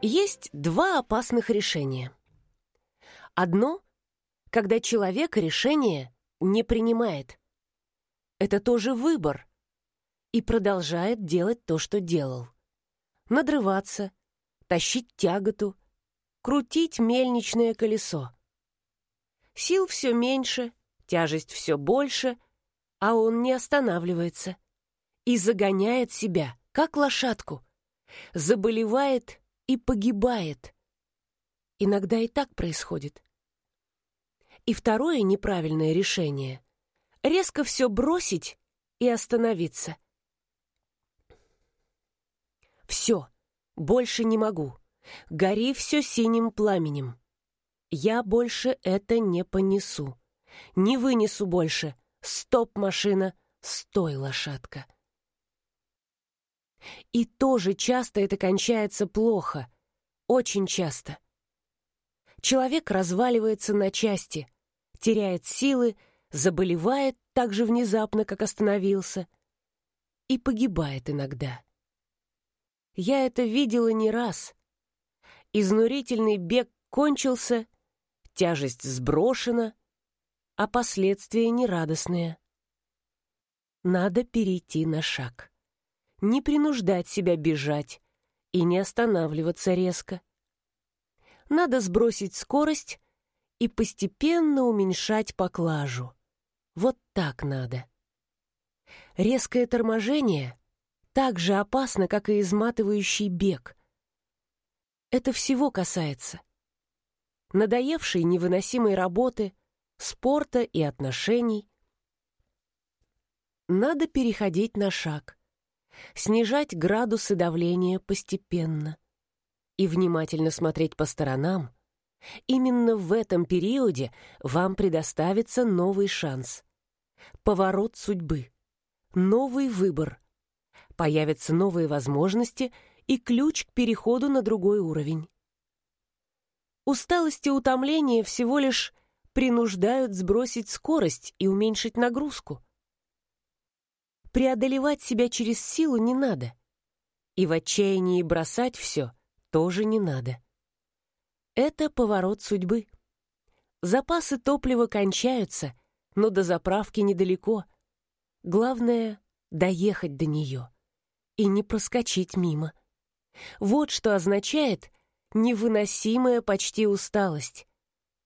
Есть два опасных решения. Одно, когда человек решение не принимает. Это тоже выбор. И продолжает делать то, что делал. Надрываться, тащить тяготу, крутить мельничное колесо. Сил все меньше, тяжесть все больше, а он не останавливается и загоняет себя, как лошадку, заболевает и погибает. Иногда и так происходит. И второе неправильное решение — резко все бросить и остановиться. Все, больше не могу. Гори все синим пламенем. Я больше это не понесу. Не вынесу больше. Стоп, машина, стой, лошадка. И тоже часто это кончается плохо. Очень часто. Человек разваливается на части, теряет силы, заболевает так же внезапно, как остановился, и погибает иногда. Я это видела не раз. Изнурительный бег кончился, тяжесть сброшена, а последствия нерадостные. Надо перейти на шаг не принуждать себя бежать и не останавливаться резко. Надо сбросить скорость и постепенно уменьшать поклажу. Вот так надо. Резкое торможение так же опасно, как и изматывающий бег. Это всего касается. Надоевшей невыносимой работы, спорта и отношений. Надо переходить на шаг снижать градусы давления постепенно и внимательно смотреть по сторонам, именно в этом периоде вам предоставится новый шанс. Поворот судьбы, новый выбор. Появятся новые возможности и ключ к переходу на другой уровень. Усталость и утомление всего лишь принуждают сбросить скорость и уменьшить нагрузку. Преодолевать себя через силу не надо. И в отчаянии бросать все тоже не надо. Это поворот судьбы. Запасы топлива кончаются, но до заправки недалеко. Главное — доехать до нее и не проскочить мимо. Вот что означает невыносимая почти усталость.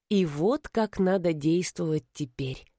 И вот как надо действовать теперь.